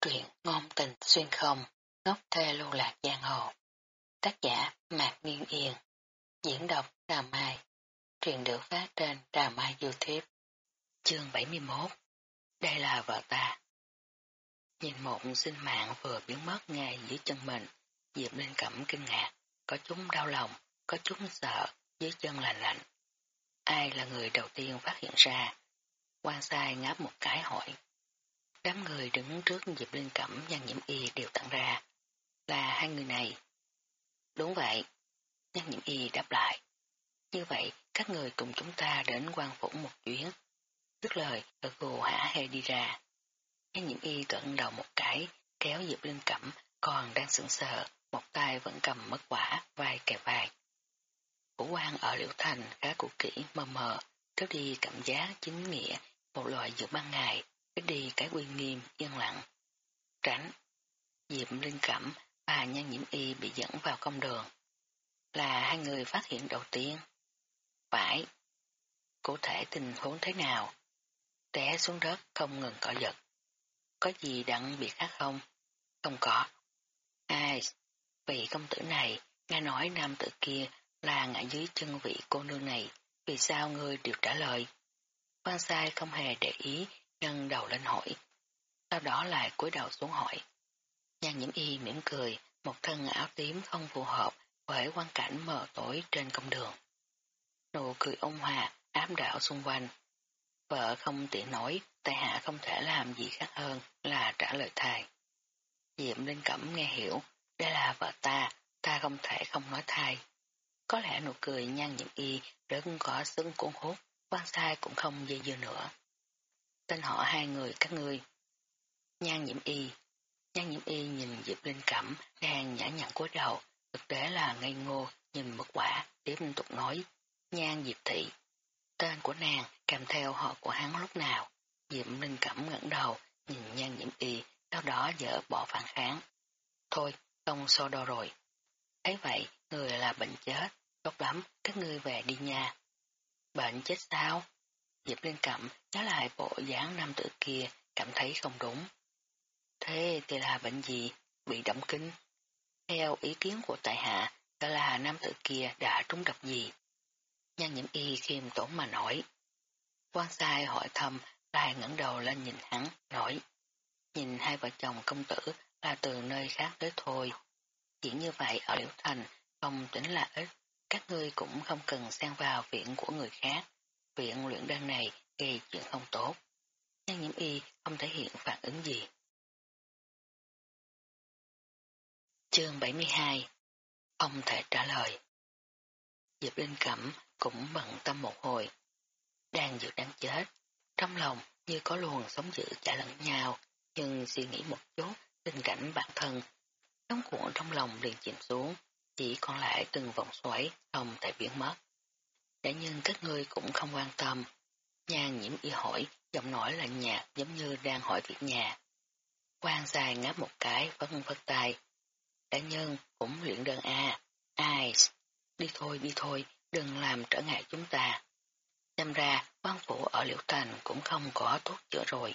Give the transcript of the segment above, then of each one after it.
Truyện ngôn tình xuyên không, ngốc thê lưu lạc giang hồ. Tác giả Mạc Nguyên Yên. Diễn đọc trà Mai. Truyện được phát trên trà Mai Youtube. Chương 71 Đây là vợ ta. Nhìn một sinh mạng vừa biến mất ngay dưới chân mình, Diệp linh cẩm kinh ngạc, có chúng đau lòng, có chúng sợ, dưới chân lạnh lạnh. Ai là người đầu tiên phát hiện ra? quan sai ngáp một cái hỏi. Đám người đứng trước Diệp Linh Cẩm và Nhiễm Y đều tặng ra. Là hai người này. Đúng vậy. nhân Nhiễm Y đáp lại. Như vậy, các người cùng chúng ta đến quan phủ một chuyến. Dứt lời, gật gù hả hê đi ra. nhân Nhiễm Y gật đầu một cái, kéo Diệp Linh Cẩm, còn đang sững sờ, một tay vẫn cầm mất quả, vai kề vai. Phủ quan ở Liễu Thành khá cụ kỹ mờ mờ, trước đi cảm giác chính nghĩa, một loại giữa ban ngày, cái uy nghiêm, yên lặng. Tránh. Diệp Linh Cẩm và Nhan Nhiễm Y bị dẫn vào công đường. Là hai người phát hiện đầu tiên. Phải. Cụ thể tình huống thế nào? Té xuống đất không ngừng cỏ giật. Có gì đặng biệt khác không? Không có. Ai? Vị công tử này, nghe nói nam tử kia là ngã dưới chân vị cô nương này, vì sao ngươi đều trả lời? Quan sai không hề để ý nâng đầu lên hỏi. Sau đó lại cúi đầu xuống hỏi. Nhan nhiễm y mỉm cười, một thân áo tím không phù hợp với quan cảnh mờ tối trên công đường. Nụ cười ôn hòa, ám đảo xung quanh. Vợ không tiện nói, tại hạ không thể làm gì khác hơn là trả lời thầy. Diệm Linh Cẩm nghe hiểu, đây là vợ ta, ta không thể không nói thay. Có lẽ nụ cười nhan nhiễm y rất có sức cuốn hút, quan sai cũng không dây dưa nữa tên họ hai người các ngươi. Nhan nhiễm y. Nhan nhiễm y nhìn Diệp Linh Cẩm đang nhã nhặn cúi đầu, thực tế là ngây ngô, nhìn mất quả, tiếp tục nói. Nhan Diệp Thị. Tên của nàng kèm theo họ của hắn lúc nào. Diệp Linh Cẩm ngẩng đầu, nhìn nhan nhiễm y, sau đó dở bỏ phản kháng. Thôi, không so đo rồi. Thấy vậy, người là bệnh chết, tốt lắm, các ngươi về đi nha. Bệnh chết sao? Diệp Linh Cẩm nhớ lại bộ dáng nam tử kia, cảm thấy không đúng. Thế thì là bệnh gì? Bị động kinh? Theo ý kiến của tại hạ, đó là nam tử kia đã trúng độc gì? Nhan nhiễm y khiêm tốn mà nói. Quan sai hỏi thăm, lại ngẩng đầu lên nhìn hắn, nói. Nhìn hai vợ chồng công tử là từ nơi khác tới thôi. Chỉ như vậy ở Liễu Thành không tính là ít, các ngươi cũng không cần xen vào viện của người khác viện luyện đan này gây chuyện không tốt. Nhưng nhiễm y không thể hiện phản ứng gì. Chương 72 Không thể trả lời Diệp Linh Cẩm cũng bận tâm một hồi. Đang dự đáng chết, trong lòng như có luồng sống dữ trả lẫn nhau, nhưng suy nghĩ một chút tình cảnh bản thân. Sống cuộn trong lòng liền chìm xuống, chỉ còn lại từng vòng xoáy không thể biến mất. Đã nhưng các ngươi cũng không quan tâm. Nhan nhiễm y hỏi, giọng nói lạnh nhạt giống như đang hỏi việc nhà. Quan dài ngáp một cái, vẫn vất tay. Đã nhân cũng luyện đơn A. Ai? Đi thôi, đi thôi, đừng làm trở ngại chúng ta. Xem ra, quan phủ ở Liễu Thành cũng không có thuốc chữa rồi.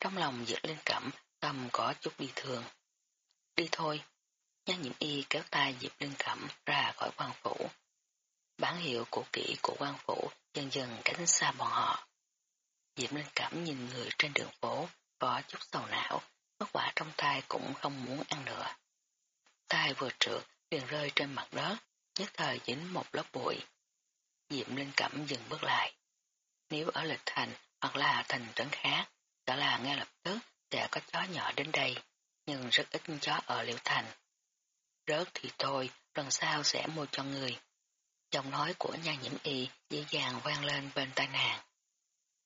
Trong lòng dược lên cẩm, tâm có chút bi thường. Đi thôi. Nhan nhiễm y kéo tay Diệp Linh Cẩm ra khỏi quan phủ, Bản hiệu cổ kỹ của quan phủ dần dần cánh xa bọn họ. Diệp Linh Cảm nhìn người trên đường phố, có chút sầu não, mất quả trong tay cũng không muốn ăn nữa. tay vừa trượt, liền rơi trên mặt đất, nhất thời dính một lớp bụi. Diệm Linh Cẩm dừng bước lại. Nếu ở lịch thành hoặc là thành trấn khác, đó là ngay lập tức sẽ có chó nhỏ đến đây, nhưng rất ít chó ở Liễu Thành. Rớt thì thôi, lần sau sẽ mua cho người. Giọng nói của nha nhiễm y dễ dàng vang lên bên tai nàng.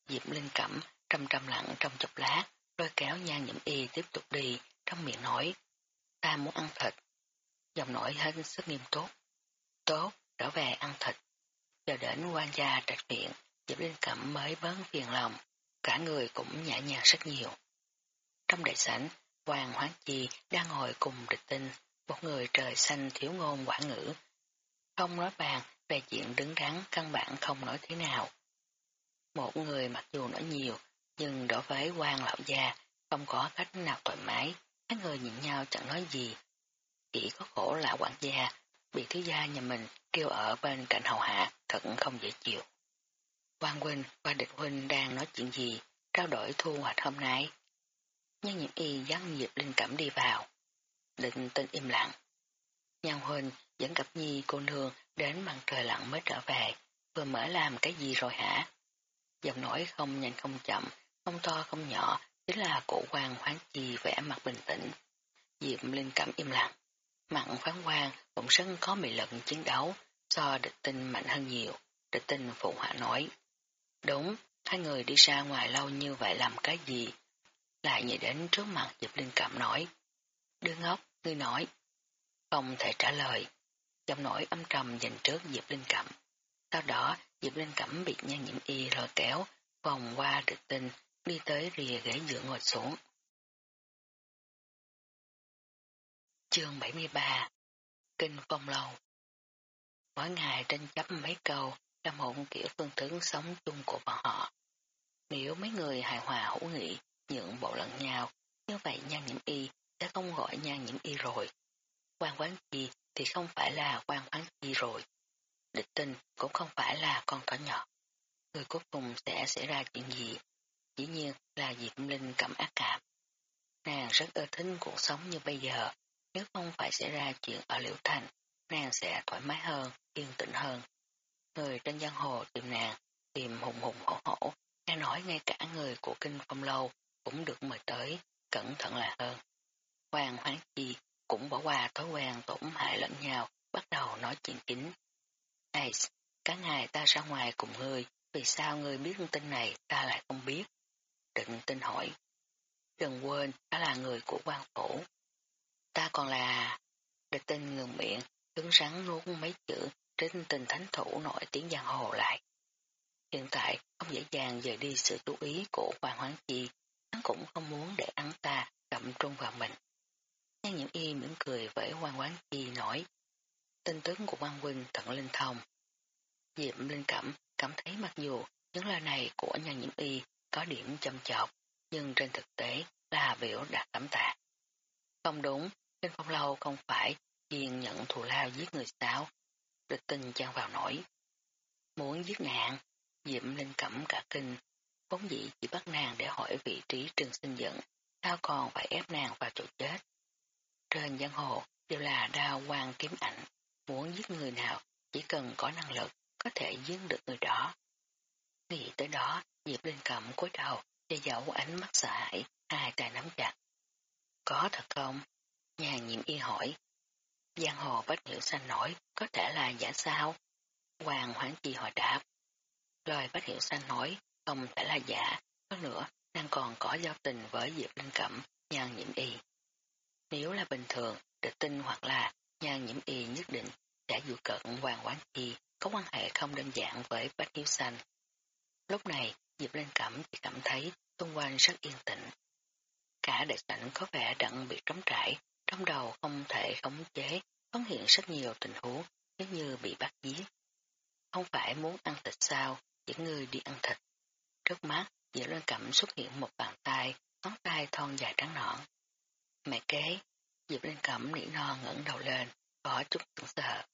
Diệp Linh Cẩm trầm trầm lặng trong chốc lát, lôi kéo nha nhiễm y tiếp tục đi, trong miệng nói, ta muốn ăn thịt. Giọng nói hết sức nghiêm túc. Tốt, trở về ăn thịt. Chờ đến quan gia trạch viện, Diệp Linh Cẩm mới bớn phiền lòng, cả người cũng nhẹ nhàng rất nhiều. Trong đại sảnh, Hoàng Hoáng Chi đang ngồi cùng địch tinh, một người trời xanh thiếu ngôn quả ngữ, không nói bàn về chuyện đứng đắn căn bản không nói thế nào. Một người mặc dù nói nhiều, nhưng đối với quan lão già không có cách nào thoải mái, hai người nhìn nhau chẳng nói gì. Chỉ có khổ là quản gia, bị thiếu gia nhà mình kêu ở bên cạnh hầu hạ, thật không dễ chịu. quan Huynh và Địch Huynh đang nói chuyện gì, trao đổi thu hoạch hôm nay. Nhân những y dắt dịp linh cẩm đi vào. Định tinh im lặng. Nhân Huynh dẫn cặp nhi cô nương đến mặt trời lặng mới trở về, vừa mở làm cái gì rồi hả? Giọng nói không nhanh không chậm, không to không nhỏ, chính là cổ quan hoáng chi vẻ mặt bình tĩnh. Diệp Linh Cẩm im lặng. Mặn phán quan bỗng sân có mị lần chiến đấu, so địch tinh mạnh hơn nhiều. Địch tinh phụ họa nói. Đúng, hai người đi ra ngoài lâu như vậy làm cái gì? Lại nhảy đến trước mặt Diệp Linh Cẩm nói. Đứa ngốc, ngươi nói. Không thể trả lời. Giọng nổi âm trầm dành trước Diệp Linh Cẩm. Sau đó, Diệp Linh Cẩm bị nhan nhiễm y lôi kéo, vòng qua được tinh, đi tới rìa ghế giữa ngồi xuống. Chương 73 Kinh Phong Lâu Mỗi ngày tranh chấp mấy câu là một kiểu phương thức sống chung của bọn họ. Nếu mấy người hài hòa hữu nghị, nhượng bộ lẫn nhau, như vậy nhan nhiễm y sẽ không gọi nhan nhiễm y rồi. Quan quán chi thì không phải là quan quán chi rồi. Địch tinh cũng không phải là con thỏ nhỏ. Người cuối cùng sẽ xảy ra chuyện gì? Dĩ nhiên là Diệp Linh cảm ác cảm. Nàng rất ưa thích cuộc sống như bây giờ. Nếu không phải xảy ra chuyện ở Liễu Thành, nàng sẽ thoải mái hơn, yên tĩnh hơn. Người trên giang hồ tìm nàng, tìm hùng hùng hổ hổ, nghe nói ngay cả người của Kinh Phong Lâu cũng được mời tới, cẩn thận là hơn. Hoàng Hoáng Chi cũng bỏ qua thói quen tổn hại lẫn nhau, bắt đầu nói chuyện kín ai cả ngày ta ra ngoài cùng ngươi, vì sao ngươi biết tin này ta lại không biết? Định tin hỏi. Đừng quên, ta là người của quan phủ. Ta còn là... Địch tinh ngừng miệng, cứng rắn nuốt mấy chữ trên tình thánh thủ nổi tiếng giang hồ lại. Hiện tại, không dễ dàng dời đi sự chú ý của Hoàng Hoáng Chi, hắn cũng không muốn để hắn ta tập trung vào mình. Nhan nhiễm y mỉm cười với quan quán Chi nói, tin tức của quan huynh thận linh thông. Diệp Linh Cẩm cảm thấy mặc dù những lời này của nhan nhiễm y có điểm châm chọc, nhưng trên thực tế là biểu đạt cảm tạ. Không đúng, trên phong lâu không phải chuyên nhận thù lao giết người sao, địch tình chan vào nổi. Muốn giết nạn, Diệm Linh cẩm cả kinh, vốn dĩ chỉ bắt nàng để hỏi vị trí trường sinh dẫn, sao còn phải ép nàng vào chỗ chết. Trên giang hồ đều là đao quan kiếm ảnh, muốn giết người nào chỉ cần có năng lực có thể giết được người đó. Nghĩ tới đó, Diệp Linh cẩm cúi đầu, để dẫu ánh mắt sợ hãi, hai tay nắm chặt. Có thật không? nhà nhiệm y hỏi. Giang hồ bách hiểu xanh nổi, có thể là giả sao? Hoàng hoảng chi hỏi đáp. Lời bách hiểu xanh nói, không thể là giả, hơn nữa, đang còn có giao tình với Diệp Linh Cẩm, nhà nhiệm y. Nếu là bình thường, địch tinh hoặc là nhan nhiễm y nhất định đã dụ cận Hoàng Quán Chi có quan hệ không đơn giản với Bách Hiếu Xanh. Lúc này, Diệp Linh Cẩm chỉ cảm thấy xung quanh rất yên tĩnh. Cả đại sảnh có vẻ đặng bị trống trải, trong đầu không thể khống chế, phát hiện rất nhiều tình huống nếu như bị bắt giết. Không phải muốn ăn thịt sao, những người đi ăn thịt. Trước mắt, Diệp Linh Cẩm xuất hiện một bàn tay, ngón tay thon dài trắng nõn. Mẹ kế, Diệp Linh Cẩm nỉ no ngẩng đầu lên, có chút tưởng sợ.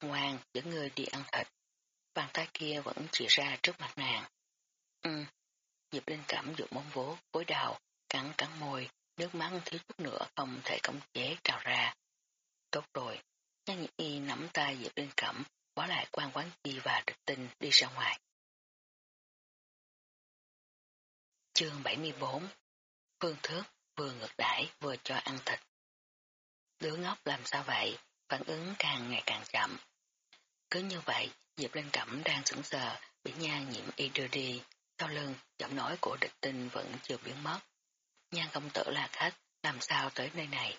Ngoan, dẫn người đi ăn thịt. Bàn tay kia vẫn chỉ ra trước mặt nàng. Ừ. Diệp Linh cẩm dụng móng vố, cối đầu, cắn cắn môi, nước mắt thiếu chút nữa không thể khống chế trào ra. Tốt rồi, Nhan Nhị Y nắm tay Diệp Linh Cẩm, bỏ lại quan quán chi và địch tinh đi ra ngoài. Chương 74 Phương Thước vừa ngược đãi vừa cho ăn thịt. Đứa ngốc làm sao vậy, phản ứng càng ngày càng chậm. Cứ như vậy, Diệp Linh Cẩm đang sững sờ, bị nha nhiễm y đưa đi, sau lưng, giọng nói của địch tinh vẫn chưa biến mất. Nhan công tử là khách, làm sao tới nơi này?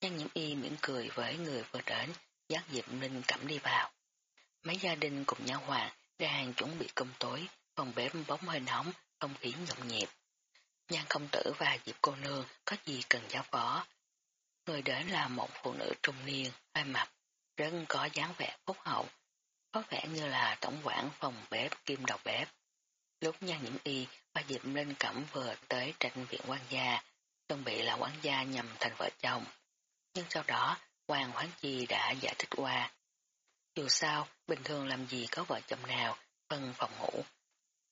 Nhan nhiễm y mỉm cười với người vừa đến, dắt Diệp Linh Cẩm đi vào. Mấy gia đình cùng nhau hoàng đang chuẩn bị cơm tối, phòng bếp bóng hơi nóng, không khí nhộn nhịp. Nhan công tử và Diệp cô nương có gì cần giáo phó. Người đến là một phụ nữ trung niên, hơi mập, rất có dáng vẻ phúc hậu, có vẻ như là tổng quản phòng bếp kim đầu bếp. Lúc nhan nhiễm y và Diệp Linh Cẩm vừa tới tranh viện quan gia, chuẩn bị là quán gia nhằm thành vợ chồng. Nhưng sau đó, Hoàng hoán Chi đã giải thích qua. Dù sao, bình thường làm gì có vợ chồng nào phân phòng ngủ.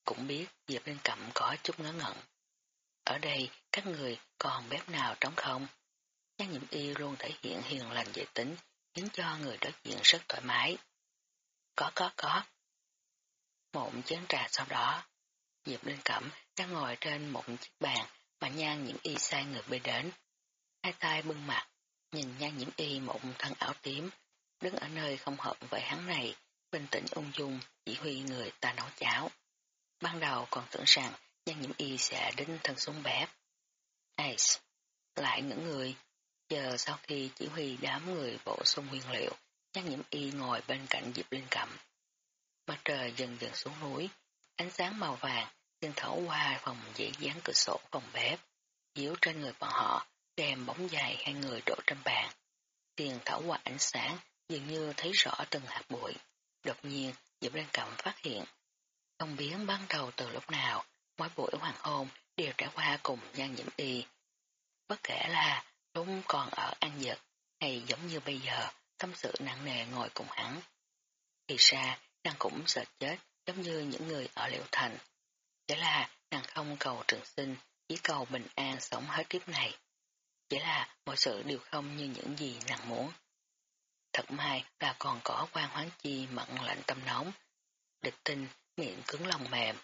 Cũng biết Diệp Linh Cẩm có chút ngớ ngẩn. Ở đây, các người còn bếp nào trống không? Nhan nhiễm y luôn thể hiện hiền lành dễ tính, khiến cho người đối diện rất thoải mái. Có có có. Một chén trà sau đó, Diệp Linh Cẩm đang ngồi trên một chiếc bàn mà nhan nhiễm y sai người bê đến. Hai tay bưng mặt, nhìn nhan nhiễm y một thân áo tím, đứng ở nơi không hợp với hắn này, bình tĩnh ung dung, chỉ huy người ta nấu cháo. Ban đầu còn tưởng rằng Giang nhiễm y sẽ đến thân xuống bếp. Ace, lại những người, chờ sau khi chỉ huy đám người bổ sung nguyên liệu, Giang nhiễm y ngồi bên cạnh Diệp Linh Cẩm. Mặt trời dần dần xuống núi, ánh sáng màu vàng xuyên thấu qua phòng dễ dán cửa sổ phòng bếp, chiếu trên người bọn họ, đem bóng dài hai người đổ trên bàn. Tiền thảo qua ánh sáng, dường như thấy rõ từng hạt bụi. Đột nhiên, Diệp Lan Cẩm phát hiện. Không biết ban đầu từ lúc nào, mỗi buổi hoàng hôn đều trải qua cùng nhan nhiễm y. Bất kể là chúng còn ở an dật, hay giống như bây giờ, tâm sự nặng nề ngồi cùng hắn. Thì ra, nàng cũng sợ chết giống như những người ở liệu thành. Chỉ là nàng không cầu trường sinh, chỉ cầu bình an sống hết kiếp này. Chỉ là mọi sự đều không như những gì nàng muốn. Thật may là còn có quan hoán chi mặn lạnh tâm nóng. Địch tinh, miệng cứng lòng mềm.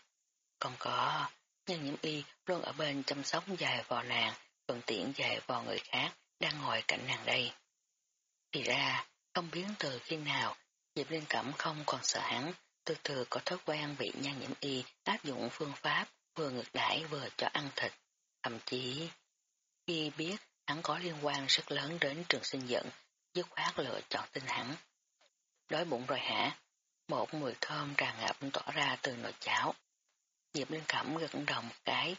Còn có nhân nhiễm y luôn ở bên chăm sóc dài vò nàng, thuận tiện dài vò người khác đang ngồi cạnh nàng đây. Thì ra, không biết từ khi nào, Diệp Liên Cẩm không còn sợ hắn, từ từ có thói quen bị nhan nhiễm y áp dụng phương pháp vừa ngược đãi vừa cho ăn thịt. Thậm chí, khi biết hắn có liên quan rất lớn đến trường sinh dẫn, dứt khoát lựa chọn tin hắn. Đói bụng rồi hả? Một mùi thơm tràn ngập tỏ ra từ nồi cháo. Diệp Linh Cẩm gật đầu một cái.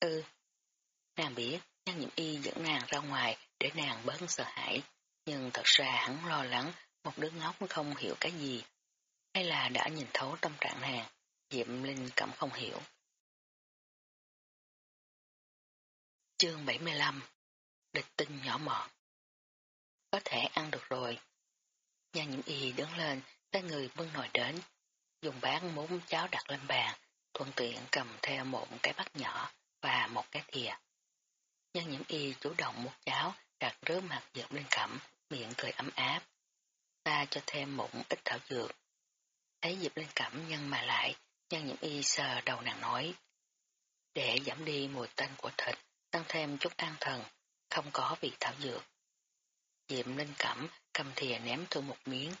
Ừ. Nàng biết, nhan nhiệm y dẫn nàng ra ngoài để nàng bớt sợ hãi. Nhưng thật ra hắn lo lắng một đứa ngốc không hiểu cái gì hay là đã nhìn thấu tâm trạng nàng, Diệp Linh Cẩm không hiểu. Chương 75 Địch tinh nhỏ mọn Có thể ăn được rồi. Nhà nhiễm y đứng lên, tay người bưng nồi đến, dùng bát muốn cháo đặt lên bàn, thuận tiện cầm theo một cái bát nhỏ và một cái thìa. Nhân nhiễm y chủ động một cháo đặt rớt mặt dược lên cẩm, miệng cười ấm áp. Ta cho thêm một ít thảo dược, Thấy Diệp lên Cẩm nhân mà lại, nhân những y sờ đầu nàng nói. Để giảm đi mùi tanh của thịt, tăng thêm chút an thần, không có vị thảo dược. Diệp lên Cẩm cầm thìa ném thử một miếng.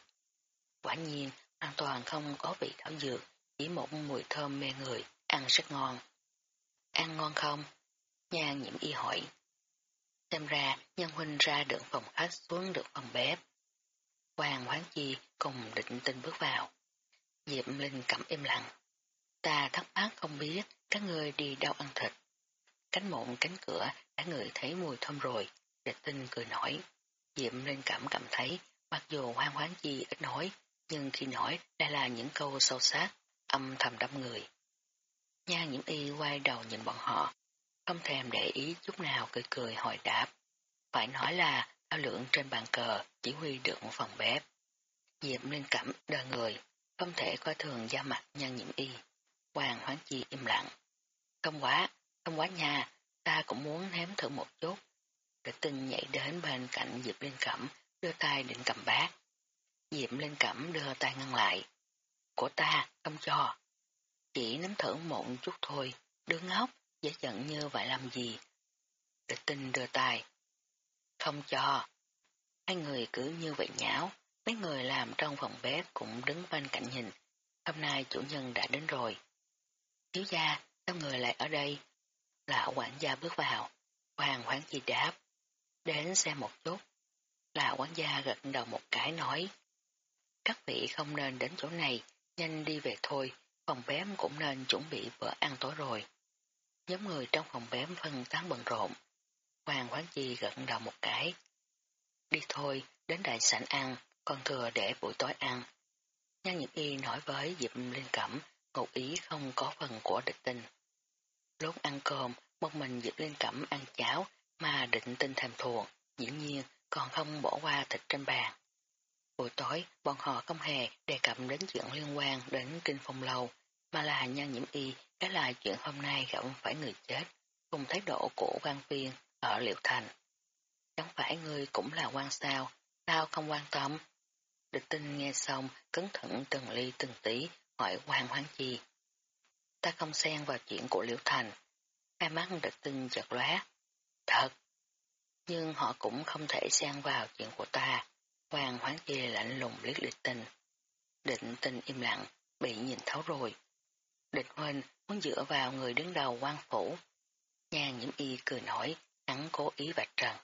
Quả nhiên, hoàn toàn không có vị thảo dược, chỉ một mùi thơm mê người, ăn rất ngon. Ăn ngon không? Nhan nhiễm y hỏi. Xem ra, nhân huynh ra được phòng khách xuống được phòng bếp. Hoàng hoán chi cùng định tinh bước vào. Diệp Linh cẩm im lặng. Ta thắc mắc không biết các người đi đâu ăn thịt. Cánh mộn cánh cửa đã ngửi thấy mùi thơm rồi. Địch tinh cười nổi. Diệp Linh cảm cảm thấy mặc dù Hoàng Hoán chi ít nói nhưng khi nói đây là những câu sâu sắc âm thầm đâm người. Nha nhiễm y quay đầu nhìn bọn họ, không thèm để ý chút nào cười cười hỏi đáp. Phải nói là thao lượng trên bàn cờ chỉ huy được một phần bếp. Diệp Linh cảm đờ người, không thể coi thường da mặt nhan nhiễm y. Hoàng hoáng chi im lặng. Không quá, không quá nha, ta cũng muốn ném thử một chút. Để tinh nhảy đến bên cạnh Diệp Linh Cẩm, đưa tay định cầm bát. Diệp Linh Cẩm đưa tay ngăn lại. Của ta, không cho. Chỉ nếm thử một chút thôi, đứa ngốc, dễ giận như vậy làm gì. Địch tinh đưa tay. Không cho. Hai người cứ như vậy nháo, Mấy người làm trong phòng bếp cũng đứng bên cạnh nhìn. Hôm nay chủ nhân đã đến rồi. Thiếu gia, sao người lại ở đây? Lão quản gia bước vào. Hoàng hoáng chi đáp. Đến xem một chút. Lão quản gia gật đầu một cái nói. Các vị không nên đến chỗ này, nhanh đi về thôi, phòng bém cũng nên chuẩn bị bữa ăn tối rồi. Nhóm người trong phòng bém phân tán bận rộn. Hoàng Quán chi gật đầu một cái. Đi thôi, đến đại sảnh ăn, còn thừa để buổi tối ăn. Nhan Nhật Y nói với Diệp Linh Cẩm, ngụ ý không có phần của địch tinh. Lúc ăn cơm, một mình Diệp Liên Cẩm ăn cháo mà định tinh thèm thuồng, dĩ nhiên còn không bỏ qua thịt trên bàn. Buổi tối, bọn họ không hề đề cập đến chuyện liên quan đến kinh phong lâu, mà là nhân nhiễm y cái là chuyện hôm nay gặp phải người chết, cùng thái độ của quan viên ở Liệu Thành. Chẳng phải ngươi cũng là quan sao, sao không quan tâm? Địch tinh nghe xong, cẩn thận từng ly từng tí, hỏi quan hoang chi. Ta không xen vào chuyện của Liễu Thành. Hai mắt địch tinh chợt lóe. Thật! Nhưng họ cũng không thể xen vào chuyện của ta. Hoàng hoáng kia lạnh lùng liếc địch tình, Định tình im lặng, bị nhìn thấu rồi. Địch huynh muốn dựa vào người đứng đầu quan phủ. Nhan nhiễm y cười nổi, hắn cố ý vạch trần.